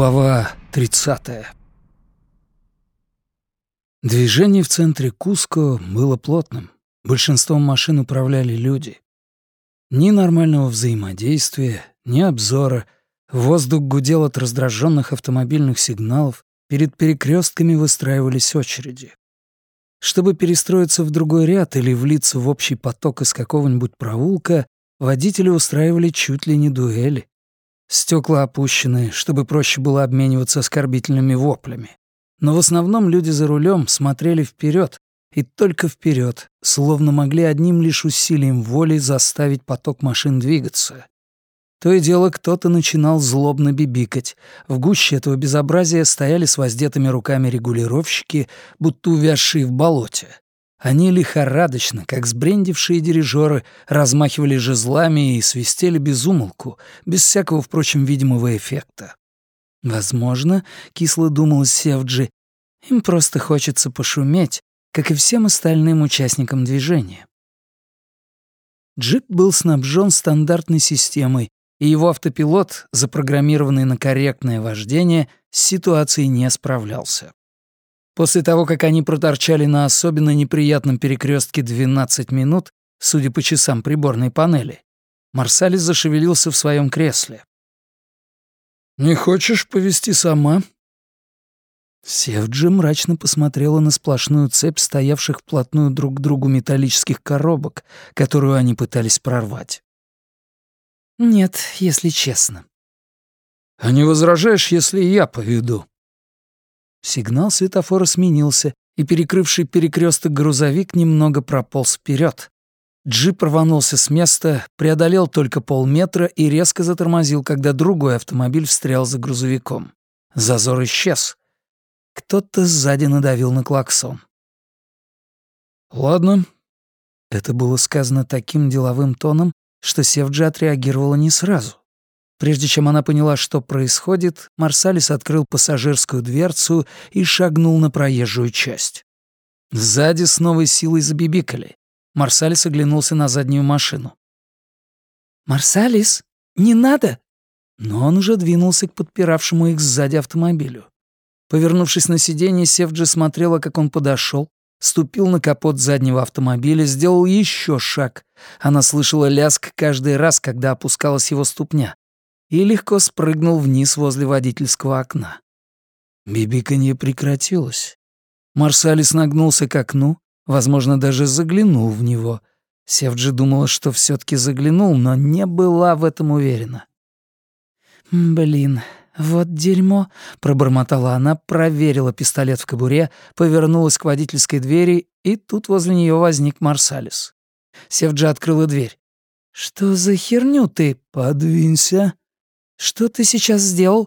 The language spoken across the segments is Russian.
Глава 30 Движение в центре Куско было плотным. Большинством машин управляли люди. Ни нормального взаимодействия, ни обзора. Воздух гудел от раздраженных автомобильных сигналов. Перед перекрестками выстраивались очереди. Чтобы перестроиться в другой ряд или влиться в общий поток из какого-нибудь проулка, водители устраивали чуть ли не дуэли. Стекла опущены, чтобы проще было обмениваться оскорбительными воплями. Но в основном люди за рулем смотрели вперед и только вперед, словно могли одним лишь усилием воли заставить поток машин двигаться. То и дело кто-то начинал злобно бибикать. В гуще этого безобразия стояли с воздетыми руками регулировщики, будто увязшие в болоте. Они лихорадочно, как сбрендившие дирижеры, размахивали жезлами и свистели без умолку, без всякого, впрочем, видимого эффекта. Возможно, кисло думал Севджи, им просто хочется пошуметь, как и всем остальным участникам движения. Джип был снабжен стандартной системой, и его автопилот, запрограммированный на корректное вождение, с ситуацией не справлялся. После того, как они проторчали на особенно неприятном перекрестке 12 минут, судя по часам приборной панели, Марсалис зашевелился в своем кресле. «Не хочешь повести сама?» Севджи мрачно посмотрела на сплошную цепь стоявших вплотную друг к другу металлических коробок, которую они пытались прорвать. «Нет, если честно». «А не возражаешь, если я поведу?» Сигнал светофора сменился, и перекрывший перекресток грузовик немного прополз вперед. Джип рванулся с места, преодолел только полметра и резко затормозил, когда другой автомобиль встрял за грузовиком. Зазор исчез. Кто-то сзади надавил на клаксон. «Ладно». Это было сказано таким деловым тоном, что Севджи отреагировала не сразу. Прежде чем она поняла, что происходит, Марсалис открыл пассажирскую дверцу и шагнул на проезжую часть. Сзади с новой силой забибикали. Марсалис оглянулся на заднюю машину. «Марсалис, не надо!» Но он уже двинулся к подпиравшему их сзади автомобилю. Повернувшись на сиденье, Севджи смотрела, как он подошел, ступил на капот заднего автомобиля, сделал еще шаг. Она слышала ляск каждый раз, когда опускалась его ступня и легко спрыгнул вниз возле водительского окна. Бибиканье прекратилось. Марсалис нагнулся к окну, возможно, даже заглянул в него. Севджи думала, что все таки заглянул, но не была в этом уверена. «Блин, вот дерьмо», — пробормотала она, проверила пистолет в кобуре, повернулась к водительской двери, и тут возле нее возник Марсалис. Севджи открыла дверь. «Что за херню ты? Подвинься!» Что ты сейчас сделал?»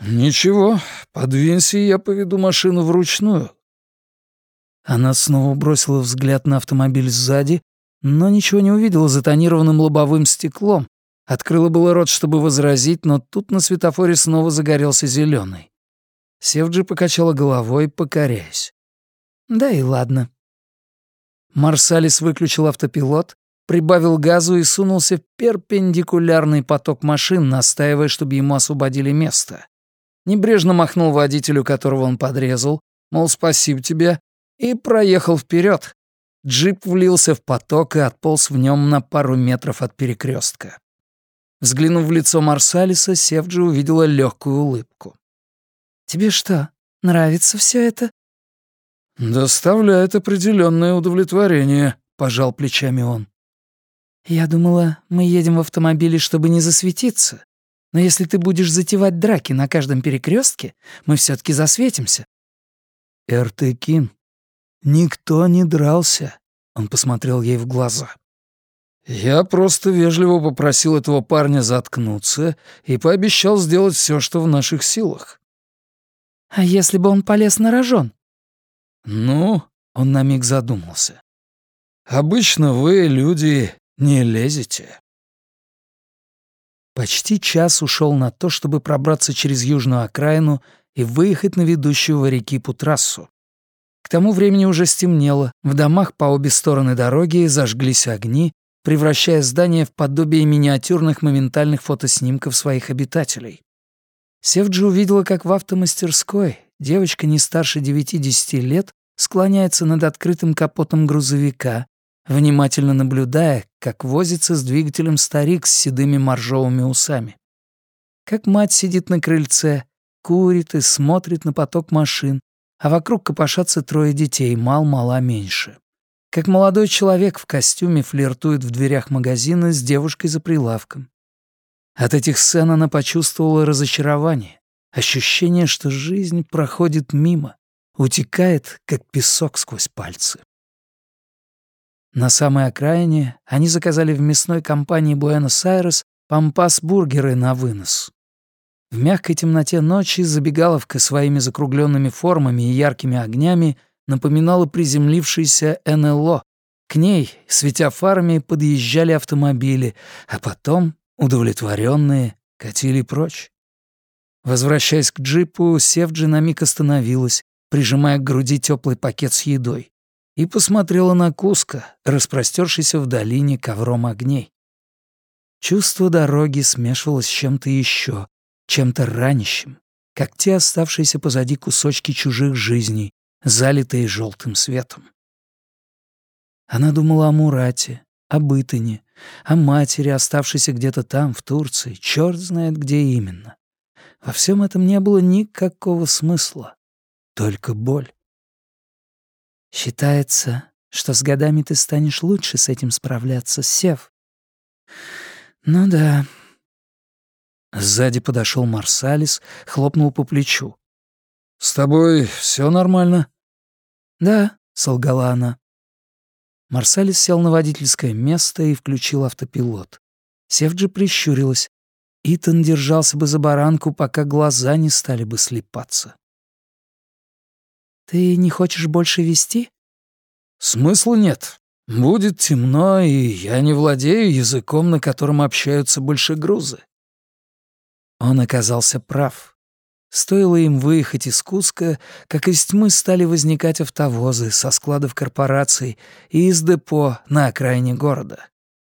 «Ничего, подвинься, и я поведу машину вручную». Она снова бросила взгляд на автомобиль сзади, но ничего не увидела за тонированным лобовым стеклом. Открыла было рот, чтобы возразить, но тут на светофоре снова загорелся зеленый. Севджи покачала головой, покоряясь. «Да и ладно». Марсалис выключил автопилот, прибавил газу и сунулся в перпендикулярный поток машин, настаивая, чтобы ему освободили место. Небрежно махнул водителю, которого он подрезал, мол, спасибо тебе, и проехал вперед. Джип влился в поток и отполз в нем на пару метров от перекрестка. Взглянув в лицо Марсалиса, Севджи увидела легкую улыбку. «Тебе что, нравится все это?» «Доставляет определенное удовлетворение», — пожал плечами он. «Я думала, мы едем в автомобиле, чтобы не засветиться. Но если ты будешь затевать драки на каждом перекрестке, мы все таки засветимся». «Эртыкин, никто не дрался», — он посмотрел ей в глаза. «Я просто вежливо попросил этого парня заткнуться и пообещал сделать все, что в наших силах». «А если бы он полез на рожон?» «Ну...» — он на миг задумался. «Обычно вы, люди, не лезете. Почти час ушел на то, чтобы пробраться через южную окраину и выехать на ведущую в Арекипу трассу. К тому времени уже стемнело, в домах по обе стороны дороги зажглись огни, превращая здания в подобие миниатюрных моментальных фотоснимков своих обитателей. Севджи увидела, как в автомастерской девочка не старше 9-10 лет склоняется над открытым капотом грузовика, внимательно наблюдая, как возится с двигателем старик с седыми моржовыми усами. Как мать сидит на крыльце, курит и смотрит на поток машин, а вокруг копошатся трое детей, мал-мала меньше. Как молодой человек в костюме флиртует в дверях магазина с девушкой за прилавком. От этих сцен она почувствовала разочарование, ощущение, что жизнь проходит мимо, утекает, как песок сквозь пальцы. На самой окраине они заказали в мясной компании Буэнос-Айрес пампас-бургеры на вынос. В мягкой темноте ночи забегаловка своими закругленными формами и яркими огнями напоминала приземлившийся НЛО. К ней, светя фарами, подъезжали автомобили, а потом, удовлетворенные, катили прочь. Возвращаясь к джипу, Севджи на миг остановилась, прижимая к груди теплый пакет с едой, и посмотрела на Куска, распростершийся в долине ковром огней. Чувство дороги смешивалось с чем-то еще, чем-то ранящим, как те оставшиеся позади кусочки чужих жизней, залитые желтым светом. Она думала о Мурате, о Бытыне, о матери, оставшейся где-то там, в Турции, черт знает где именно. Во всем этом не было никакого смысла только боль. Считается, что с годами ты станешь лучше с этим справляться, Сев. Ну да. Сзади подошел Марсалис, хлопнул по плечу. «С тобой все нормально?» «Да», — солгала она. Марсалис сел на водительское место и включил автопилот. Севджи прищурилась. Итан держался бы за баранку, пока глаза не стали бы слепаться. «Ты не хочешь больше вести?» «Смысла нет. Будет темно, и я не владею языком, на котором общаются большегрузы». Он оказался прав. Стоило им выехать из Куска, как из тьмы стали возникать автовозы со складов корпораций и из депо на окраине города.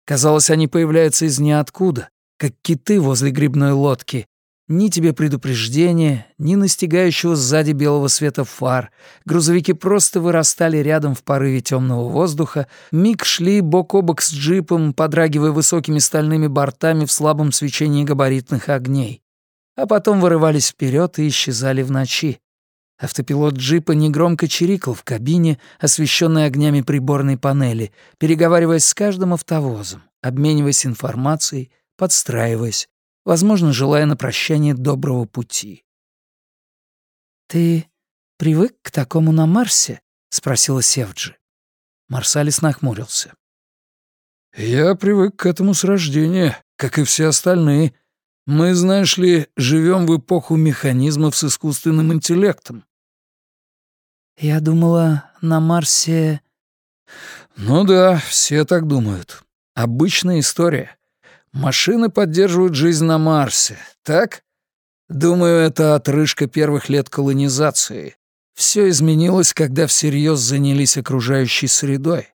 Казалось, они появляются из ниоткуда, как киты возле грибной лодки, ни тебе предупреждения, ни настигающего сзади белого света фар. Грузовики просто вырастали рядом в порыве темного воздуха, миг шли бок о бок с джипом, подрагивая высокими стальными бортами в слабом свечении габаритных огней. А потом вырывались вперед и исчезали в ночи. Автопилот джипа негромко чирикал в кабине, освещенной огнями приборной панели, переговариваясь с каждым автовозом, обмениваясь информацией, подстраиваясь, возможно, желая на прощание доброго пути. «Ты привык к такому на Марсе?» — спросила Севджи. Марсалис нахмурился. «Я привык к этому с рождения, как и все остальные. Мы, знаешь ли, живем в эпоху механизмов с искусственным интеллектом». «Я думала, на Марсе...» «Ну да, все так думают. Обычная история. Машины поддерживают жизнь на Марсе, так? Думаю, это отрыжка первых лет колонизации. Все изменилось, когда всерьез занялись окружающей средой.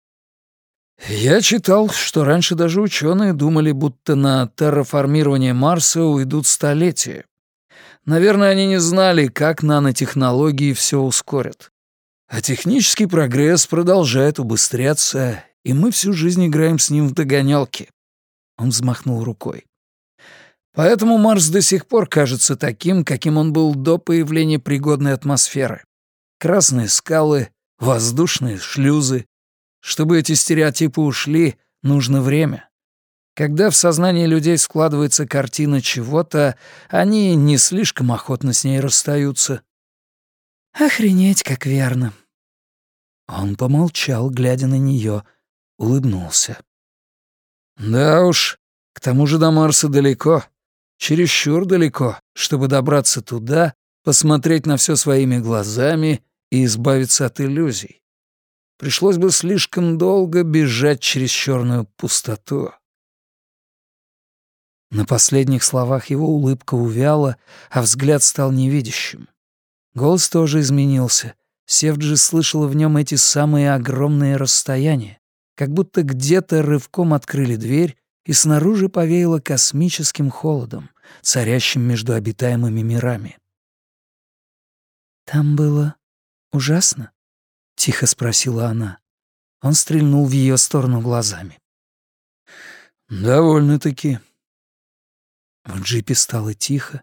Я читал, что раньше даже ученые думали, будто на терраформирование Марса уйдут столетия. Наверное, они не знали, как нанотехнологии все ускорят. А технический прогресс продолжает убыстряться, и мы всю жизнь играем с ним в догонялки. Он взмахнул рукой. Поэтому Марс до сих пор кажется таким, каким он был до появления пригодной атмосферы. Красные скалы, воздушные шлюзы. Чтобы эти стереотипы ушли, нужно время. Когда в сознании людей складывается картина чего-то, они не слишком охотно с ней расстаются. «Охренеть, как верно!» Он помолчал, глядя на нее, улыбнулся. Да уж, к тому же до Марса далеко, чересчур далеко, чтобы добраться туда, посмотреть на все своими глазами и избавиться от иллюзий. Пришлось бы слишком долго бежать через черную пустоту. На последних словах его улыбка увяла, а взгляд стал невидящим. Голос тоже изменился. Севджи слышала в нем эти самые огромные расстояния как будто где-то рывком открыли дверь, и снаружи повеяло космическим холодом, царящим между обитаемыми мирами. «Там было ужасно?» — тихо спросила она. Он стрельнул в ее сторону глазами. «Довольно-таки». В джипе стало тихо.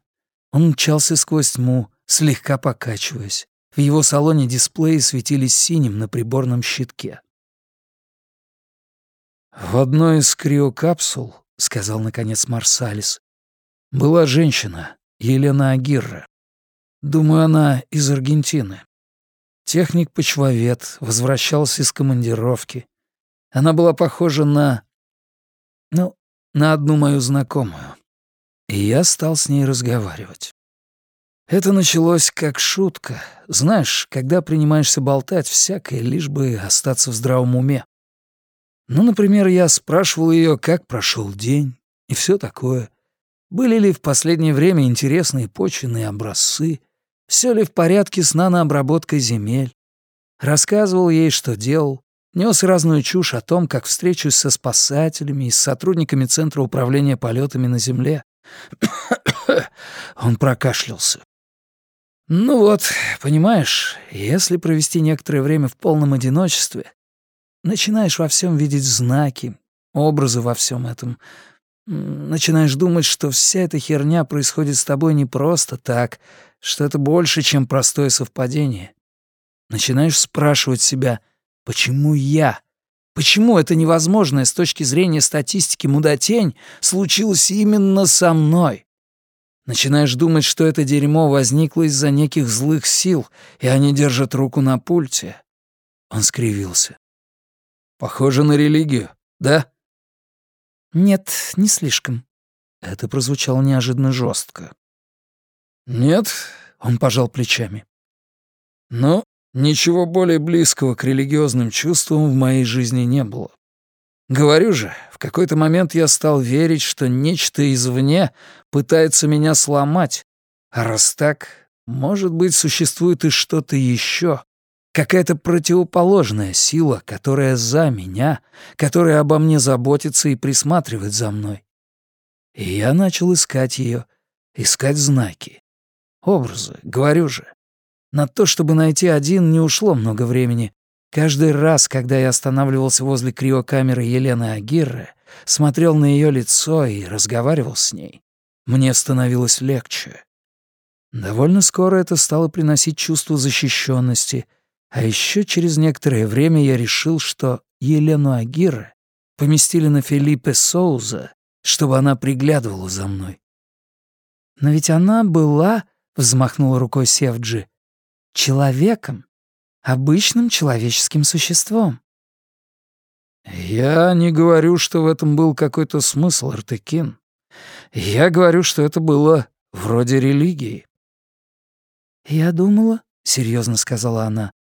Он мчался сквозь тьму, слегка покачиваясь. В его салоне дисплеи светились синим на приборном щитке. «В одной из криокапсул, — сказал наконец Марсалис, — была женщина, Елена Агирра. Думаю, она из Аргентины. Техник-почвовед, возвращался из командировки. Она была похожа на... ну, на одну мою знакомую. И я стал с ней разговаривать. Это началось как шутка. Знаешь, когда принимаешься болтать всякое, лишь бы остаться в здравом уме. Ну, например, я спрашивал ее, как прошел день, и все такое. Были ли в последнее время интересные почвенные образцы, все ли в порядке с нанообработкой земель. Рассказывал ей, что делал, нес разную чушь о том, как встречусь со спасателями и с сотрудниками Центра управления полетами на Земле. Он прокашлялся. Ну вот, понимаешь, если провести некоторое время в полном одиночестве, начинаешь во всем видеть знаки, образы во всем этом. Начинаешь думать, что вся эта херня происходит с тобой не просто так, что это больше, чем простое совпадение. Начинаешь спрашивать себя, почему я? Почему это невозможное с точки зрения статистики мудотень случилось именно со мной? Начинаешь думать, что это дерьмо возникло из-за неких злых сил, и они держат руку на пульте. Он скривился. Похоже на религию, да? Нет, не слишком. Это прозвучало неожиданно жестко. Нет, он пожал плечами. Но ничего более близкого к религиозным чувствам в моей жизни не было. Говорю же, в какой-то момент я стал верить, что нечто извне пытается меня сломать. А раз так, может быть, существует и что-то еще, какая-то противоположная сила, которая за меня, которая обо мне заботится и присматривает за мной. И я начал искать ее, искать знаки. Образы, говорю же. На то, чтобы найти один, не ушло много времени, Каждый раз, когда я останавливался возле криокамеры Елены Агирры, смотрел на ее лицо и разговаривал с ней, мне становилось легче. Довольно скоро это стало приносить чувство защищенности, а еще через некоторое время я решил, что Елену Агирре поместили на Филиппе Соуза, чтобы она приглядывала за мной. «Но ведь она была», — взмахнула рукой Севджи, — «человеком» обычным человеческим существом. «Я не говорю, что в этом был какой-то смысл, Артекин. Я говорю, что это было вроде религии». «Я думала», — серьезно сказала она, —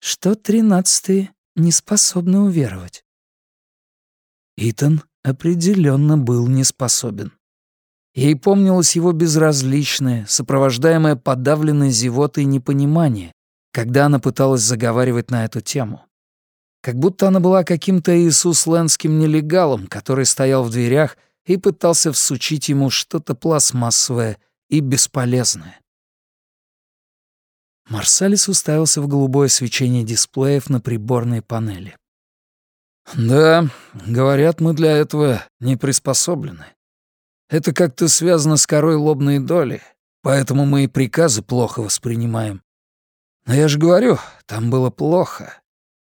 «что тринадцатые не способны уверовать». Итан определенно был не способен. Ей помнилось его безразличное, сопровождаемое подавленной зевотой непонимание, когда она пыталась заговаривать на эту тему. Как будто она была каким-то иисуслендским нелегалом, который стоял в дверях и пытался всучить ему что-то пластмассовое и бесполезное. Марсалис уставился в голубое свечение дисплеев на приборной панели. «Да, говорят, мы для этого не приспособлены. Это как-то связано с корой лобной доли, поэтому мы и приказы плохо воспринимаем. Но я же говорю, там было плохо.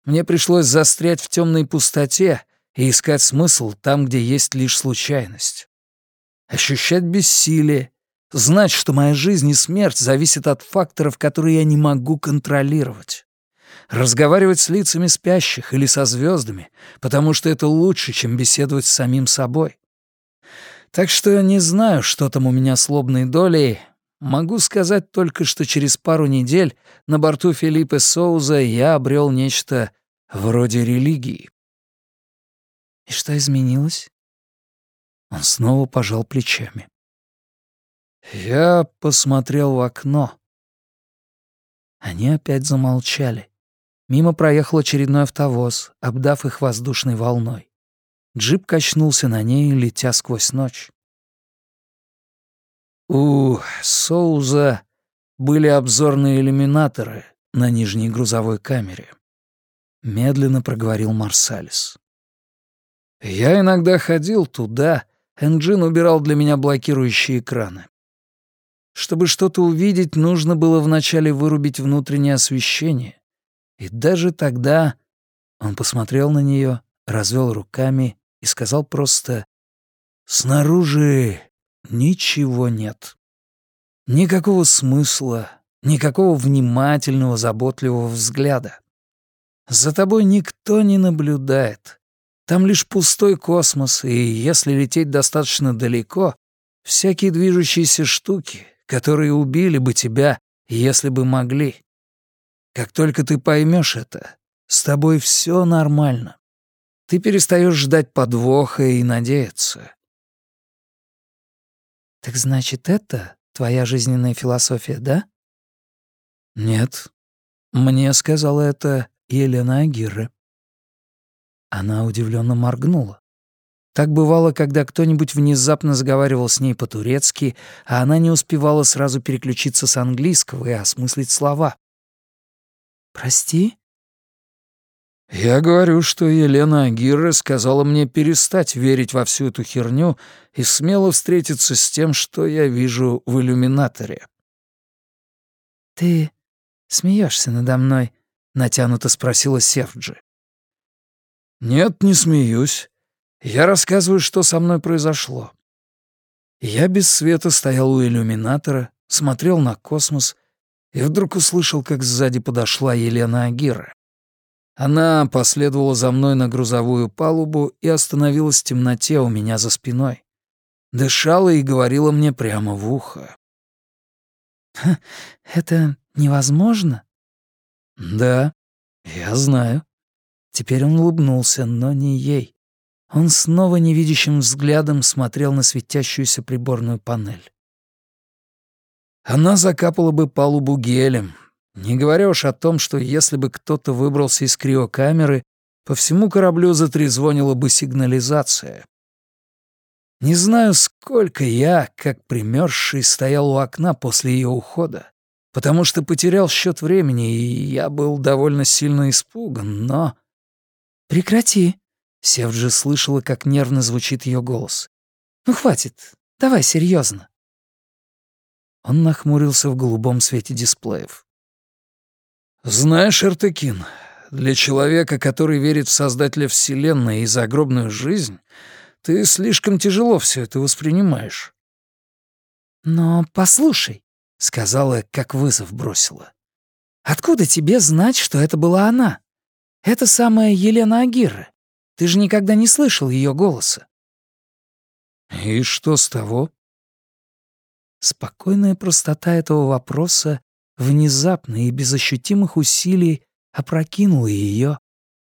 Мне пришлось застрять в темной пустоте и искать смысл там, где есть лишь случайность. Ощущать бессилие, знать, что моя жизнь и смерть зависят от факторов, которые я не могу контролировать. Разговаривать с лицами спящих или со звездами, потому что это лучше, чем беседовать с самим собой. Так что не знаю, что там у меня с лобной долей, Могу сказать только, что через пару недель на борту Филиппе Соуза я обрел нечто вроде религии. И что изменилось? Он снова пожал плечами. Я посмотрел в окно. Они опять замолчали. Мимо проехал очередной автовоз, обдав их воздушной волной. Джип качнулся на ней, летя сквозь ночь. У Соуза были обзорные иллюминаторы на нижней грузовой камере. Медленно проговорил Марсалис. Я иногда ходил туда, Энджин убирал для меня блокирующие экраны. Чтобы что-то увидеть, нужно было вначале вырубить внутреннее освещение. И даже тогда он посмотрел на нее, развел руками и сказал просто «Снаружи ничего нет. Никакого смысла, никакого внимательного, заботливого взгляда. За тобой никто не наблюдает. Там лишь пустой космос, и если лететь достаточно далеко, всякие движущиеся штуки, которые убили бы тебя, если бы могли. Как только ты поймешь это, с тобой все нормально. Ты перестаешь ждать подвоха и надеяться. Так значит, это твоя жизненная философия, да? Нет. Мне сказала это Елена Агирре. Она удивленно моргнула. Так бывало, когда кто-нибудь внезапно заговаривал с ней по-турецки, а она не успевала сразу переключиться с английского и осмыслить слова. «Прости?» «Я говорю, что Елена Агирре сказала мне перестать верить во всю эту херню и смело встретиться с тем, что я вижу в иллюминаторе». «Ты смеешься надо мной?» — натянуто спросила Севджи. «Нет, не смеюсь. Я рассказываю, что со мной произошло. Я без света стоял у иллюминатора, смотрел на космос и вдруг услышал, как сзади подошла Елена Агира. Она последовала за мной на грузовую палубу и остановилась в темноте у меня за спиной. Дышала и говорила мне прямо в ухо. «Это невозможно?» «Да, я знаю». Теперь он улыбнулся, но не ей. Он снова невидящим взглядом смотрел на светящуюся приборную панель. Она закапала бы палубу гелем, не говоря уж о том, что если бы кто-то выбрался из криокамеры, по всему кораблю затрезвонила бы сигнализация. Не знаю, сколько я, как примерзший, стоял у окна после ее ухода, потому что потерял счет времени, и я был довольно сильно испуган, но... «Прекрати!» — Севджи слышала, как нервно звучит ее голос. «Ну хватит, давай серьезно. Он нахмурился в голубом свете дисплеев. «Знаешь, Артекин, для человека, который верит в Создателя Вселенной и загробную жизнь, ты слишком тяжело все это воспринимаешь». «Но послушай», — сказала, как вызов бросила. «Откуда тебе знать, что это была она?» Это самая Елена Агирre. Ты же никогда не слышал ее голоса. И что с того? Спокойная простота этого вопроса внезапно и без ощутимых усилий опрокинула ее,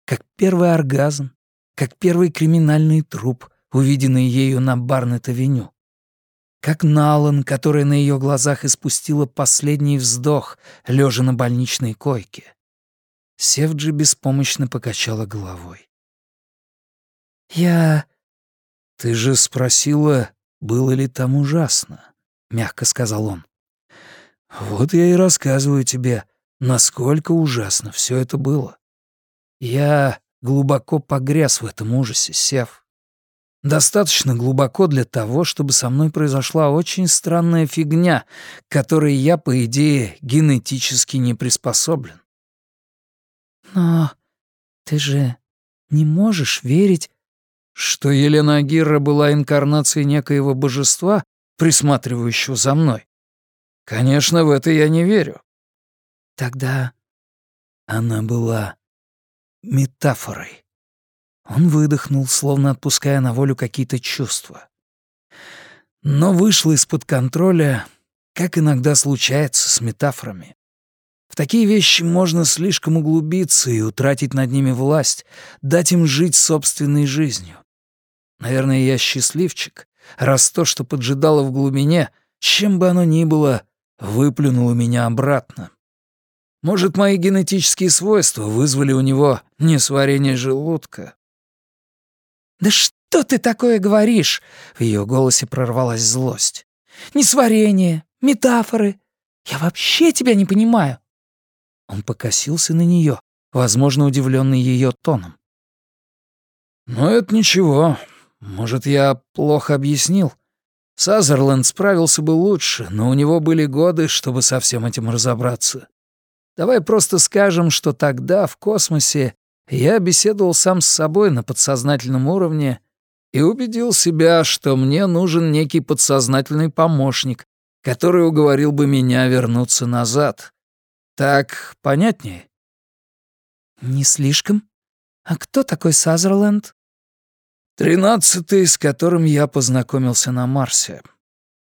как первый оргазм, как первый криминальный труп, увиденный ею на Барнет-авеню. Как Налан, которая на ее глазах испустила последний вздох, лежа на больничной койке. Севджи беспомощно покачала головой. «Я...» «Ты же спросила, было ли там ужасно?» — мягко сказал он. «Вот я и рассказываю тебе, насколько ужасно все это было. Я глубоко погряз в этом ужасе, Сев. Достаточно глубоко для того, чтобы со мной произошла очень странная фигня, к которой я, по идее, генетически не приспособлен. «Но ты же не можешь верить...» «Что Елена Агирра была инкарнацией некоего божества, присматривающего за мной? Конечно, в это я не верю». «Тогда она была метафорой». Он выдохнул, словно отпуская на волю какие-то чувства. Но вышло из-под контроля, как иногда случается с метафорами. В такие вещи можно слишком углубиться и утратить над ними власть, дать им жить собственной жизнью. Наверное, я счастливчик, раз то, что поджидало в глубине, чем бы оно ни было, выплюнуло меня обратно. Может, мои генетические свойства вызвали у него несварение желудка. «Да что «Что ты такое говоришь?» — в ее голосе прорвалась злость. «Несварение, метафоры. Я вообще тебя не понимаю». Он покосился на нее, возможно, удивленный ее тоном. «Ну, это ничего. Может, я плохо объяснил. Сазерленд справился бы лучше, но у него были годы, чтобы со всем этим разобраться. Давай просто скажем, что тогда, в космосе, я беседовал сам с собой на подсознательном уровне и убедил себя, что мне нужен некий подсознательный помощник, который уговорил бы меня вернуться назад. Так понятнее? «Не слишком? А кто такой Сазерленд?» «Тринадцатый, с которым я познакомился на Марсе.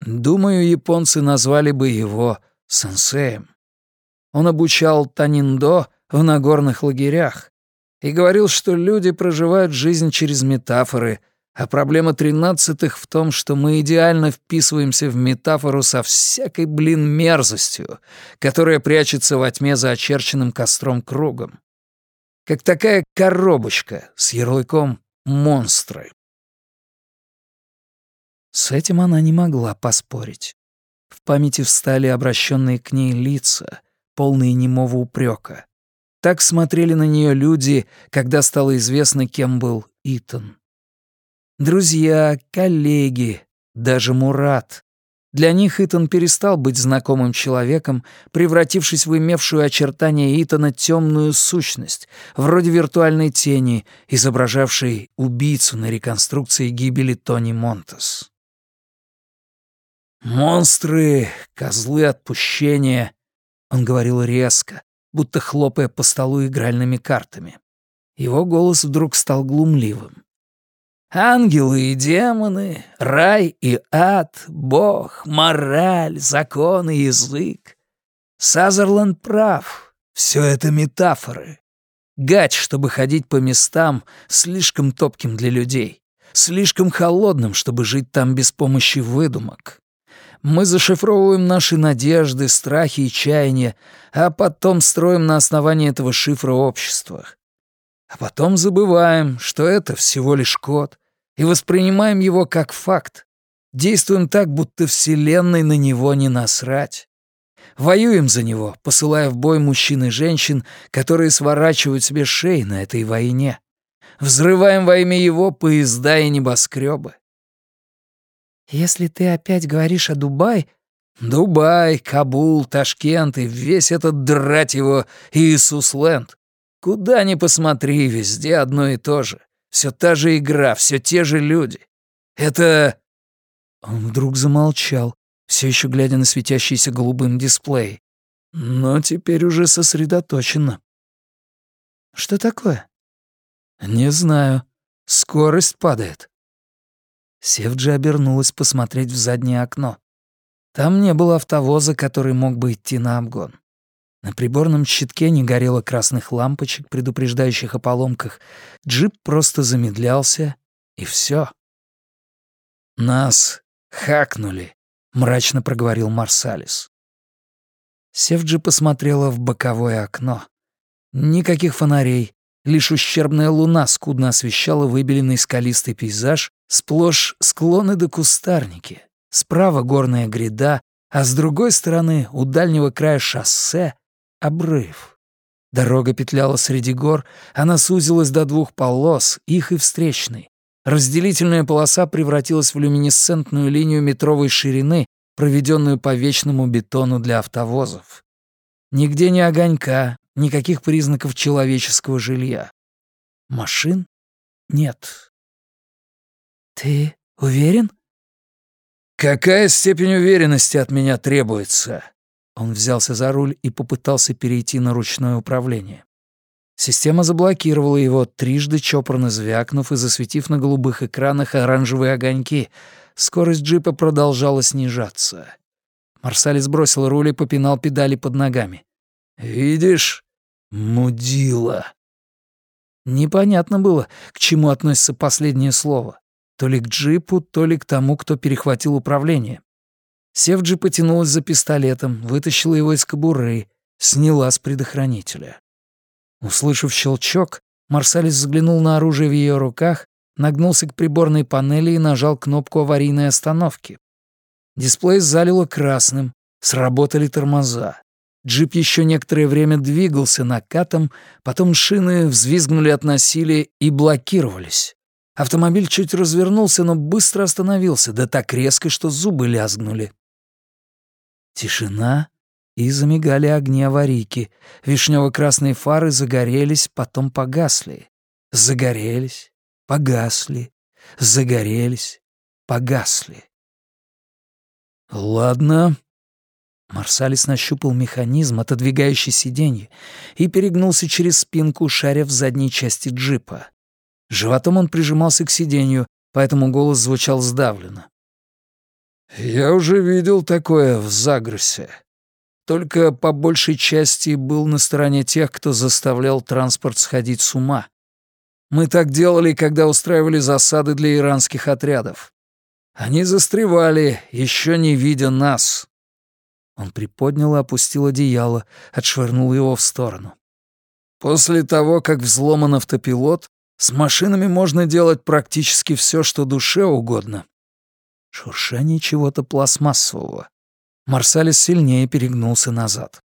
Думаю, японцы назвали бы его сенсеем. Он обучал Таниндо в нагорных лагерях и говорил, что люди проживают жизнь через метафоры, а проблема тринадцатых в том, что мы идеально вписываемся в метафору со всякой, блин, мерзостью, которая прячется во тьме за очерченным костром кругом как такая коробочка с ярлыком «монстры». С этим она не могла поспорить. В памяти встали обращенные к ней лица, полные немого упрека. Так смотрели на нее люди, когда стало известно, кем был Итан. Друзья, коллеги, даже Мурат. Для них Итан перестал быть знакомым человеком, превратившись в имевшую очертания Итана темную сущность, вроде виртуальной тени, изображавшей убийцу на реконструкции гибели Тони Монтес. «Монстры, козлы отпущения», — он говорил резко, будто хлопая по столу игральными картами. Его голос вдруг стал глумливым. Ангелы и демоны, рай и ад, бог, мораль, закон и язык. Сазерленд прав, все это метафоры. Гач, чтобы ходить по местам, слишком топким для людей, слишком холодным, чтобы жить там без помощи выдумок. Мы зашифровываем наши надежды, страхи и чаяния, а потом строим на основании этого шифра общество. А потом забываем, что это всего лишь код, и воспринимаем его как факт. Действуем так, будто Вселенной на него не насрать. Воюем за него, посылая в бой мужчин и женщин, которые сворачивают себе шеи на этой войне. Взрываем во имя его поезда и небоскребы. «Если ты опять говоришь о Дубай...» «Дубай, Кабул, Ташкент и весь этот, драть его, Иисус-ленд. Куда ни посмотри, везде одно и то же. Все та же игра, все те же люди. Это...» Он вдруг замолчал, все еще глядя на светящийся голубым дисплей. Но теперь уже сосредоточенно. «Что такое?» «Не знаю. Скорость падает». Севджи обернулась посмотреть в заднее окно. Там не было автовоза, который мог бы идти на обгон. На приборном щитке не горело красных лампочек, предупреждающих о поломках. Джип просто замедлялся, и все. «Нас хакнули», — мрачно проговорил Марсалис. Севджи посмотрела в боковое окно. Никаких фонарей, лишь ущербная луна скудно освещала выбеленный скалистый пейзаж, сплошь склоны до кустарники. Справа горная гряда, а с другой стороны, у дальнего края шоссе, обрыв. Дорога петляла среди гор, она сузилась до двух полос, их и встречной. Разделительная полоса превратилась в люминесцентную линию метровой ширины, проведенную по вечному бетону для автовозов. Нигде ни огонька, никаких признаков человеческого жилья. Машин нет. «Ты уверен?» «Какая степень уверенности от меня требуется?» Он взялся за руль и попытался перейти на ручное управление. Система заблокировала его, трижды чопорно звякнув и засветив на голубых экранах оранжевые огоньки. Скорость джипа продолжала снижаться. Марсалис бросил руль и попинал педали под ногами. «Видишь? Мудила!» Непонятно было, к чему относится последнее слово. То ли к джипу, то ли к тому, кто перехватил управление. Севджи потянулась за пистолетом, вытащила его из кобуры, сняла с предохранителя. Услышав щелчок, Марсалис взглянул на оружие в ее руках нагнулся к приборной панели и нажал кнопку аварийной остановки. Дисплей залило красным, сработали тормоза. Джип еще некоторое время двигался накатом, потом шины взвизгнули от насилия и блокировались. Автомобиль чуть развернулся, но быстро остановился, да так резко, что зубы лязгнули. Тишина, и замигали огни аварийки. Вишнево-красные фары загорелись, потом погасли. Загорелись, погасли, загорелись, погасли. «Ладно». Марсалис нащупал механизм, отодвигающий сиденье, и перегнулся через спинку, шаря в задней части джипа. Животом он прижимался к сиденью, поэтому голос звучал сдавленно. «Я уже видел такое в Загросе. Только по большей части был на стороне тех, кто заставлял транспорт сходить с ума. Мы так делали, когда устраивали засады для иранских отрядов. Они застревали, еще не видя нас. Он приподнял и опустил одеяло, отшвырнул его в сторону. После того, как взломан автопилот, с машинами можно делать практически все, что душе угодно. Шуршание чего-то пластмассового. Марсалис сильнее перегнулся назад.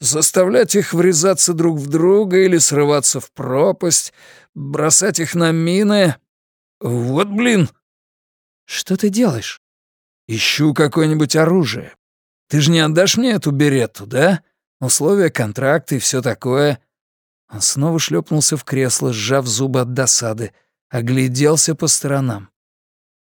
Заставлять их врезаться друг в друга или срываться в пропасть, бросать их на мины... Вот блин, «Что ты делаешь?» «Ищу какое-нибудь оружие. Ты же не отдашь мне эту беретту, да? Условия контракта и все такое». Он снова шлепнулся в кресло, сжав зубы от досады, огляделся по сторонам.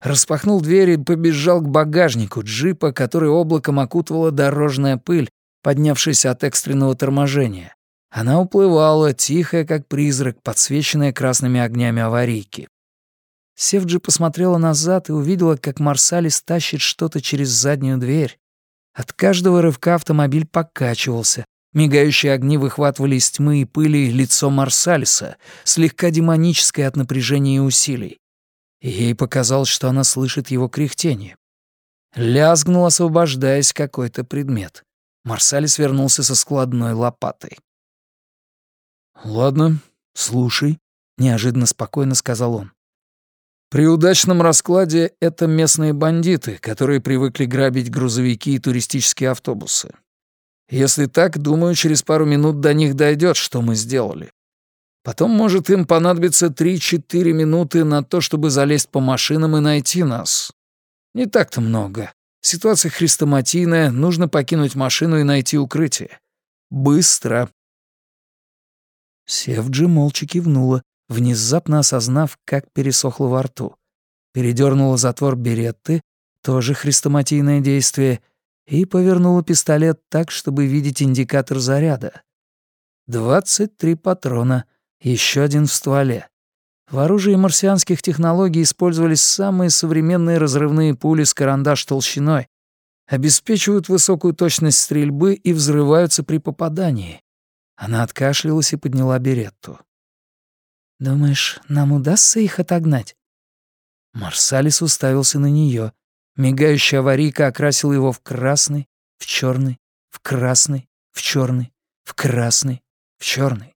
Распахнул дверь и побежал к багажнику джипа, который облаком окутывала дорожная пыль, поднявшаяся от экстренного торможения. Она уплывала, тихая, как призрак, подсвеченная красными огнями аварийки. Севджи посмотрела назад и увидела, как Марсалис тащит что-то через заднюю дверь. От каждого рывка автомобиль покачивался. Мигающие огни выхватывали из тьмы и пыли лицо Марсалиса, слегка демоническое от напряжения и усилий. Ей показалось, что она слышит его кряхтение. Лязгнул, освобождаясь какой-то предмет. Марсалис вернулся со складной лопатой. «Ладно, слушай», — неожиданно спокойно сказал он. При удачном раскладе это местные бандиты, которые привыкли грабить грузовики и туристические автобусы. Если так, думаю, через пару минут до них дойдет, что мы сделали. Потом, может, им понадобится 3-4 минуты на то, чтобы залезть по машинам и найти нас. Не так-то много. Ситуация хрестоматийная, нужно покинуть машину и найти укрытие. Быстро. Севджи молча кивнула, внезапно осознав, как пересохло во рту. Передернула затвор беретты, тоже хрестоматийное действие, и повернула пистолет так, чтобы видеть индикатор заряда. Двадцать три патрона, еще один в стволе. В оружии марсианских технологий использовались самые современные разрывные пули с карандаш толщиной, обеспечивают высокую точность стрельбы и взрываются при попадании. Она откашлялась и подняла беретту. «Думаешь, нам удастся их отогнать?» Марсалис уставился на нее. Мигающая аварийка окрасила его в красный, в черный, в красный, в черный, в красный, в черный.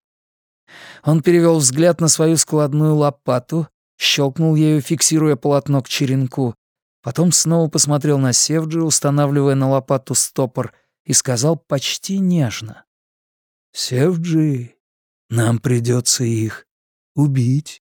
Он перевел взгляд на свою складную лопату, щелкнул ею, фиксируя полотно к черенку, потом снова посмотрел на Севджи, устанавливая на лопату стопор, и сказал почти нежно. «Севджи, нам придется их убить.